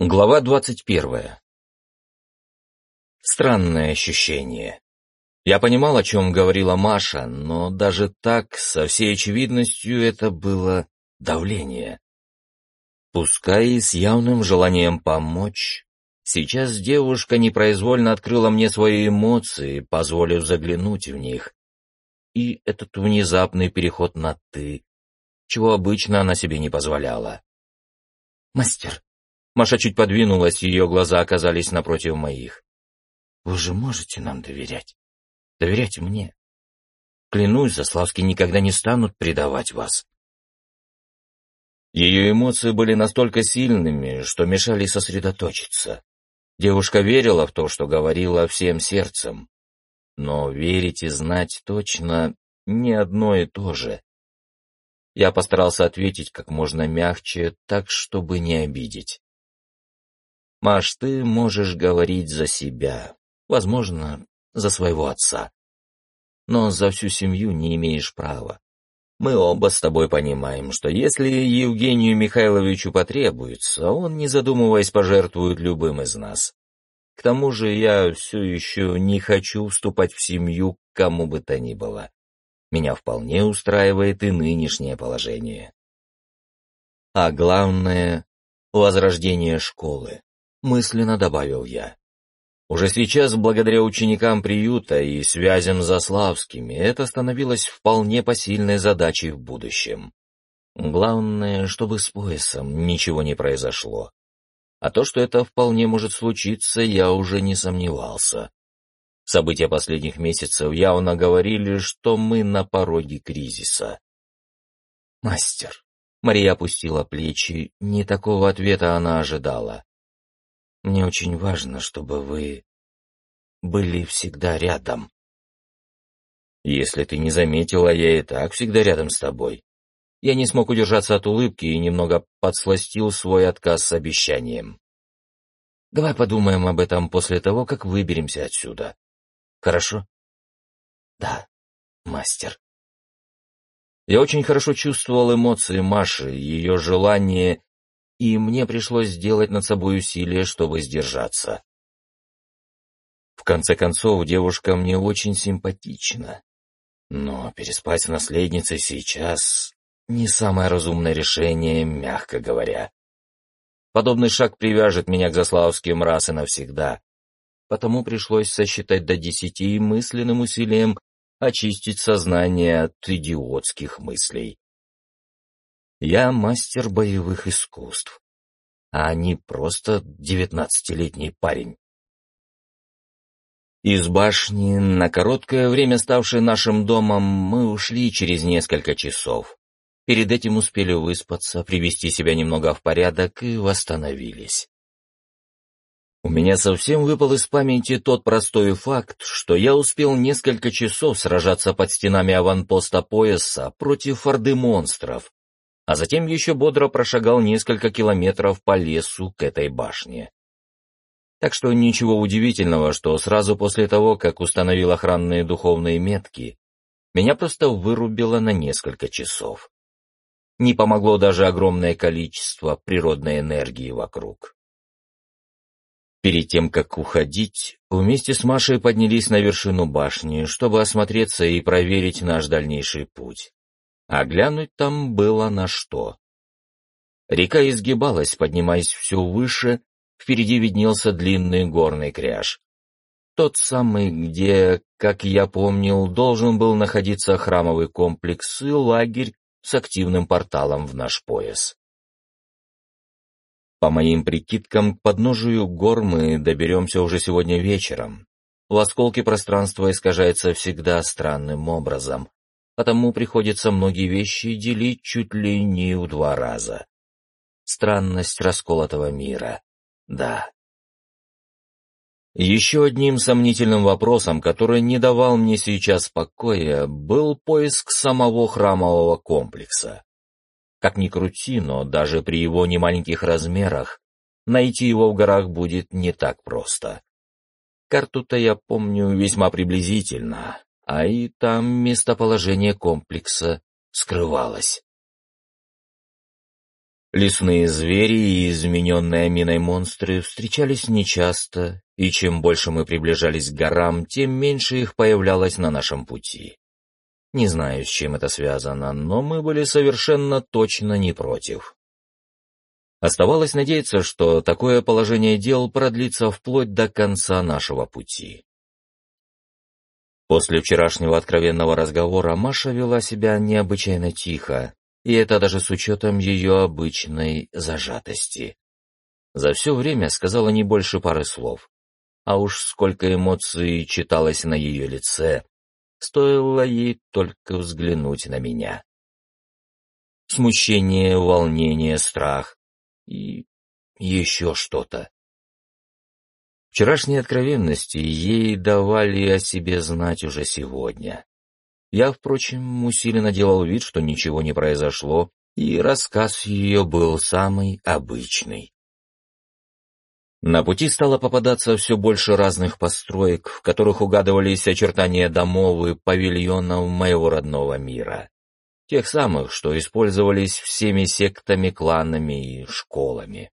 Глава двадцать первая. Странное ощущение. Я понимал, о чем говорила Маша, но даже так, со всей очевидностью, это было давление. Пускай и с явным желанием помочь, сейчас девушка непроизвольно открыла мне свои эмоции, позволив заглянуть в них. И этот внезапный переход на «ты», чего обычно она себе не позволяла. «Мастер», Маша чуть подвинулась, ее глаза оказались напротив моих. «Вы же можете нам доверять? Доверять мне. Клянусь, Заславский никогда не станут предавать вас». Ее эмоции были настолько сильными, что мешали сосредоточиться. Девушка верила в то, что говорила всем сердцем. Но верить и знать точно не одно и то же. Я постарался ответить как можно мягче, так, чтобы не обидеть. Маш, ты можешь говорить за себя, возможно, за своего отца. Но за всю семью не имеешь права. Мы оба с тобой понимаем, что если Евгению Михайловичу потребуется, он, не задумываясь, пожертвует любым из нас. К тому же я все еще не хочу вступать в семью кому бы то ни было. Меня вполне устраивает и нынешнее положение. А главное — возрождение школы мысленно добавил я. Уже сейчас, благодаря ученикам приюта и связям с Заславскими, это становилось вполне посильной задачей в будущем. Главное, чтобы с поясом ничего не произошло. А то, что это вполне может случиться, я уже не сомневался. События последних месяцев явно говорили, что мы на пороге кризиса. «Мастер», — Мария опустила плечи, не такого ответа она ожидала. Мне очень важно, чтобы вы были всегда рядом. Если ты не заметила, я и так всегда рядом с тобой. Я не смог удержаться от улыбки и немного подсластил свой отказ с обещанием. Давай подумаем об этом после того, как выберемся отсюда. Хорошо? Да, мастер. Я очень хорошо чувствовал эмоции Маши, ее желание и мне пришлось сделать над собой усилие, чтобы сдержаться. В конце концов, девушка мне очень симпатична. Но переспать с наследницей сейчас не самое разумное решение, мягко говоря. Подобный шаг привяжет меня к Заславским раз и навсегда. Потому пришлось сосчитать до десяти и мысленным усилием очистить сознание от идиотских мыслей. Я мастер боевых искусств, а не просто девятнадцатилетний парень. Из башни, на короткое время ставшей нашим домом, мы ушли через несколько часов. Перед этим успели выспаться, привести себя немного в порядок и восстановились. У меня совсем выпал из памяти тот простой факт, что я успел несколько часов сражаться под стенами аванпоста пояса против орды монстров, а затем еще бодро прошагал несколько километров по лесу к этой башне. Так что ничего удивительного, что сразу после того, как установил охранные духовные метки, меня просто вырубило на несколько часов. Не помогло даже огромное количество природной энергии вокруг. Перед тем, как уходить, вместе с Машей поднялись на вершину башни, чтобы осмотреться и проверить наш дальнейший путь а глянуть там было на что. Река изгибалась, поднимаясь все выше, впереди виднелся длинный горный кряж. Тот самый, где, как я помнил, должен был находиться храмовый комплекс и лагерь с активным порталом в наш пояс. По моим прикидкам, к подножию гор мы доберемся уже сегодня вечером. В осколке пространства искажается всегда странным образом, потому приходится многие вещи делить чуть ли не в два раза. Странность расколотого мира. Да. Еще одним сомнительным вопросом, который не давал мне сейчас покоя, был поиск самого храмового комплекса. Как ни крути, но даже при его немаленьких размерах найти его в горах будет не так просто. Карту-то я помню весьма приблизительно, а и там местоположение комплекса скрывалось. Лесные звери и измененные миной монстры встречались нечасто, и чем больше мы приближались к горам, тем меньше их появлялось на нашем пути. Не знаю, с чем это связано, но мы были совершенно точно не против. Оставалось надеяться, что такое положение дел продлится вплоть до конца нашего пути. После вчерашнего откровенного разговора Маша вела себя необычайно тихо, и это даже с учетом ее обычной зажатости. За все время сказала не больше пары слов, а уж сколько эмоций читалось на ее лице, стоило ей только взглянуть на меня. Смущение, волнение, страх и еще что-то. Вчерашние откровенности ей давали о себе знать уже сегодня. Я, впрочем, усиленно делал вид, что ничего не произошло, и рассказ ее был самый обычный. На пути стало попадаться все больше разных построек, в которых угадывались очертания домов и павильонов моего родного мира. Тех самых, что использовались всеми сектами, кланами и школами.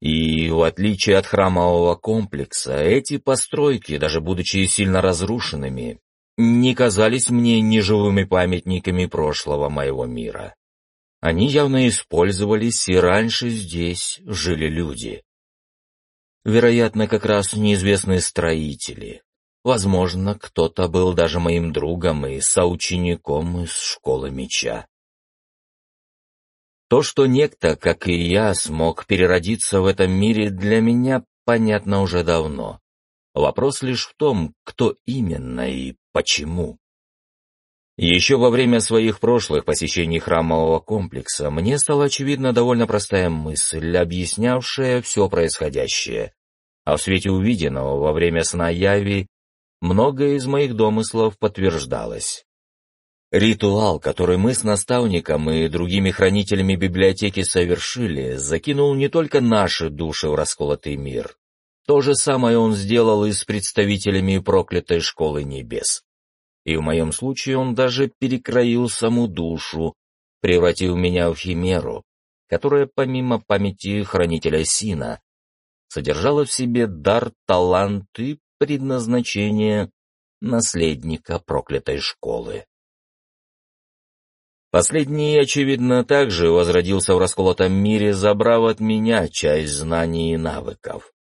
И, в отличие от храмового комплекса, эти постройки, даже будучи сильно разрушенными, не казались мне неживыми памятниками прошлого моего мира. Они явно использовались, и раньше здесь жили люди. Вероятно, как раз неизвестные строители. Возможно, кто-то был даже моим другом и соучеником из школы меча. То, что некто, как и я, смог переродиться в этом мире, для меня понятно уже давно. Вопрос лишь в том, кто именно и почему. Еще во время своих прошлых посещений храмового комплекса мне стала очевидна довольно простая мысль, объяснявшая все происходящее. А в свете увиденного во время сна Яви многое из моих домыслов подтверждалось. Ритуал, который мы с наставником и другими хранителями библиотеки совершили, закинул не только наши души в расколотый мир. То же самое он сделал и с представителями проклятой школы небес. И в моем случае он даже перекроил саму душу, превратив меня в химеру, которая помимо памяти хранителя Сина содержала в себе дар, талант и предназначение наследника проклятой школы. Последний, очевидно, также возродился в расколотом мире, забрав от меня часть знаний и навыков.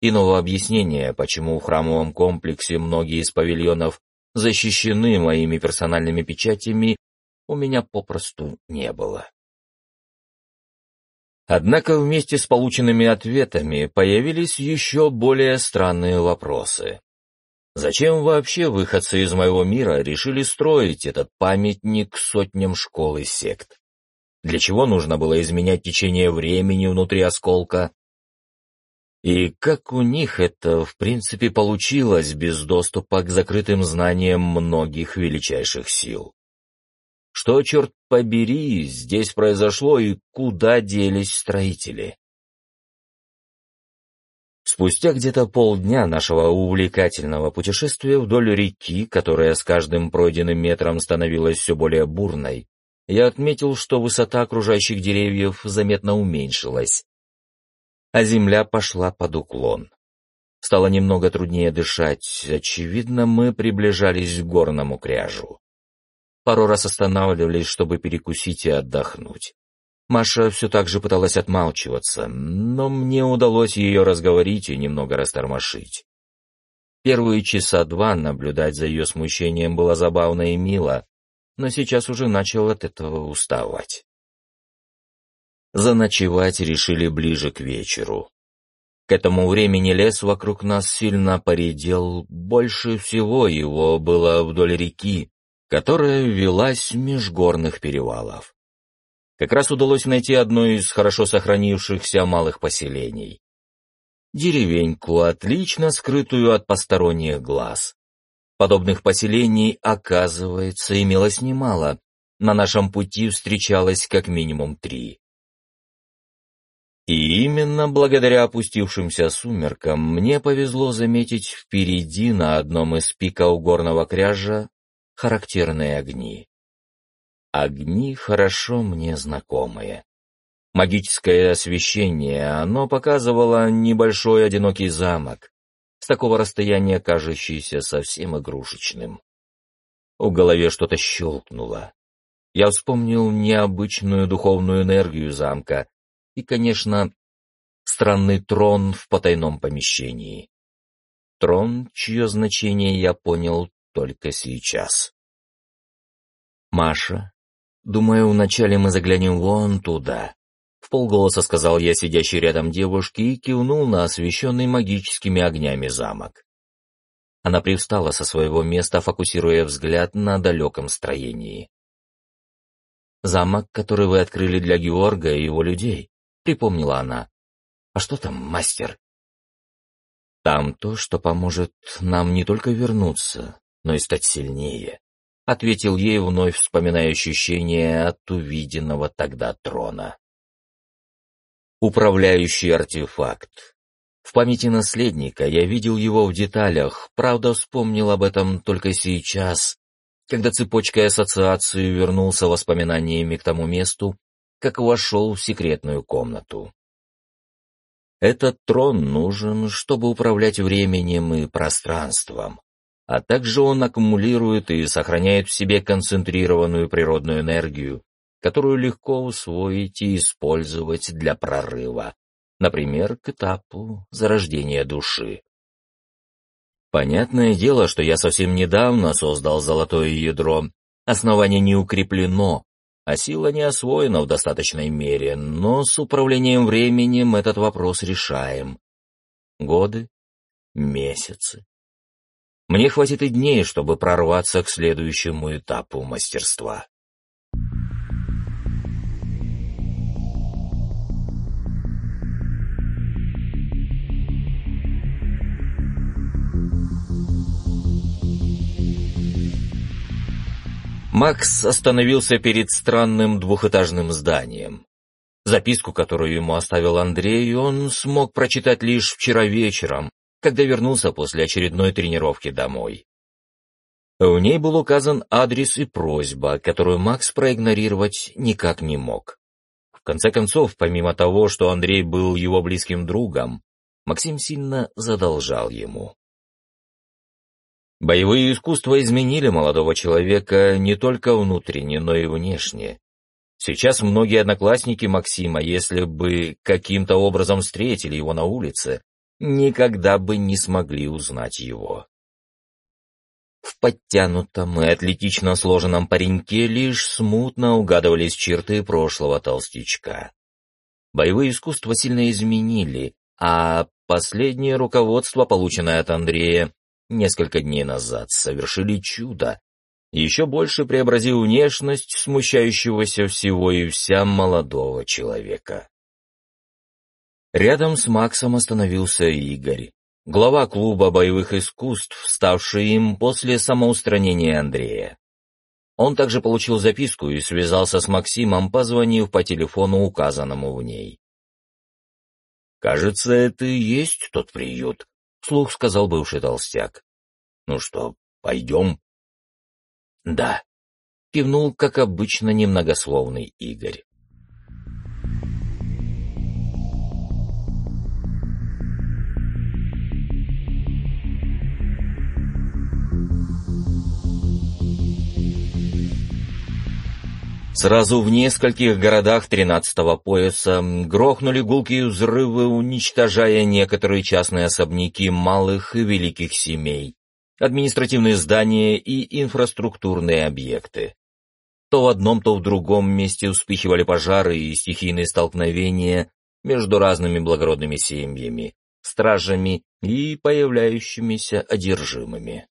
Иного объяснения, почему в храмовом комплексе многие из павильонов защищены моими персональными печатями, у меня попросту не было. Однако вместе с полученными ответами появились еще более странные вопросы. Зачем вообще выходцы из моего мира решили строить этот памятник сотням школ и сект? Для чего нужно было изменять течение времени внутри осколка? И как у них это, в принципе, получилось без доступа к закрытым знаниям многих величайших сил? Что, черт побери, здесь произошло и куда делись строители? Спустя где-то полдня нашего увлекательного путешествия вдоль реки, которая с каждым пройденным метром становилась все более бурной, я отметил, что высота окружающих деревьев заметно уменьшилась, а земля пошла под уклон. Стало немного труднее дышать, очевидно, мы приближались к горному кряжу. Пару раз останавливались, чтобы перекусить и отдохнуть. Маша все так же пыталась отмалчиваться, но мне удалось ее разговорить и немного растормошить. Первые часа два наблюдать за ее смущением было забавно и мило, но сейчас уже начал от этого уставать. Заночевать решили ближе к вечеру. К этому времени лес вокруг нас сильно поредел, больше всего его было вдоль реки, которая велась меж горных перевалов как раз удалось найти одно из хорошо сохранившихся малых поселений. Деревеньку, отлично скрытую от посторонних глаз. Подобных поселений, оказывается, имелось немало. На нашем пути встречалось как минимум три. И именно благодаря опустившимся сумеркам мне повезло заметить впереди на одном из пиков горного кряжа характерные огни. Огни хорошо мне знакомые. Магическое освещение, оно показывало небольшой одинокий замок, с такого расстояния кажущийся совсем игрушечным. В голове что-то щелкнуло. Я вспомнил необычную духовную энергию замка и, конечно, странный трон в потайном помещении. Трон, чье значение я понял только сейчас. «Маша, думаю, вначале мы заглянем вон туда», — в полголоса сказал я сидящей рядом девушке и кивнул на освещенный магическими огнями замок. Она привстала со своего места, фокусируя взгляд на далеком строении. «Замок, который вы открыли для Георга и его людей», — припомнила она. «А что там, мастер?» «Там то, что поможет нам не только вернуться, но и стать сильнее», — ответил ей, вновь вспоминая ощущения от увиденного тогда трона. Управляющий артефакт. В памяти наследника я видел его в деталях, правда, вспомнил об этом только сейчас, когда цепочкой ассоциации вернулся воспоминаниями к тому месту, как вошел в секретную комнату. Этот трон нужен, чтобы управлять временем и пространством, а также он аккумулирует и сохраняет в себе концентрированную природную энергию, которую легко усвоить и использовать для прорыва, например, к этапу зарождения души. Понятное дело, что я совсем недавно создал золотое ядро, основание не укреплено, а сила не освоена в достаточной мере, но с управлением временем этот вопрос решаем. Годы, месяцы. Мне хватит и дней, чтобы прорваться к следующему этапу мастерства. Макс остановился перед странным двухэтажным зданием. Записку, которую ему оставил Андрей, он смог прочитать лишь вчера вечером, когда вернулся после очередной тренировки домой. В ней был указан адрес и просьба, которую Макс проигнорировать никак не мог. В конце концов, помимо того, что Андрей был его близким другом, Максим сильно задолжал ему. Боевые искусства изменили молодого человека не только внутренне, но и внешне. Сейчас многие одноклассники Максима, если бы каким-то образом встретили его на улице, никогда бы не смогли узнать его. В подтянутом и атлетично сложенном пареньке лишь смутно угадывались черты прошлого толстячка. Боевые искусства сильно изменили, а последнее руководство, полученное от Андрея, несколько дней назад совершили чудо, еще больше преобразив внешность смущающегося всего и вся молодого человека. Рядом с Максом остановился Игорь, глава клуба боевых искусств, ставший им после самоустранения Андрея. Он также получил записку и связался с Максимом, позвонив по телефону, указанному в ней. «Кажется, это и есть тот приют», вслух сказал бывший толстяк. «Ну что, пойдем?» «Да», — кивнул, как обычно, немногословный Игорь. Сразу в нескольких городах тринадцатого пояса грохнули гулкие взрывы, уничтожая некоторые частные особняки малых и великих семей, административные здания и инфраструктурные объекты. То в одном, то в другом месте вспыхивали пожары и стихийные столкновения между разными благородными семьями, стражами и появляющимися одержимыми.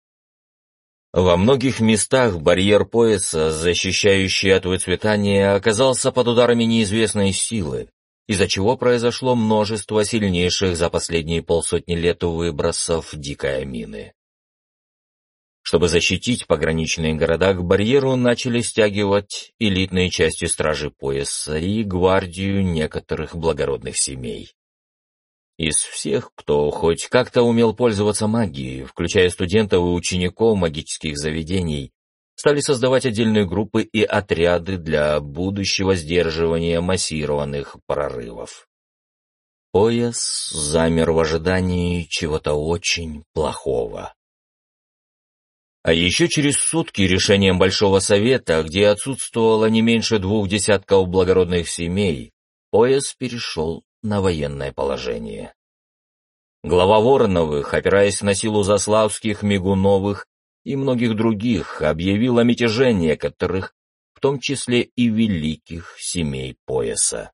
Во многих местах барьер пояса, защищающий от выцветания, оказался под ударами неизвестной силы, из-за чего произошло множество сильнейших за последние полсотни лет выбросов дикой амины. Чтобы защитить пограничные города, к барьеру начали стягивать элитные части стражи пояса и гвардию некоторых благородных семей. Из всех, кто хоть как-то умел пользоваться магией, включая студентов и учеников магических заведений, стали создавать отдельные группы и отряды для будущего сдерживания массированных прорывов. Пояс замер в ожидании чего-то очень плохого. А еще через сутки решением Большого Совета, где отсутствовало не меньше двух десятков благородных семей, пояс перешел на военное положение. Глава Вороновых, опираясь на силу Заславских, Мигуновых и многих других, объявил о мятеже некоторых, в том числе и великих семей пояса.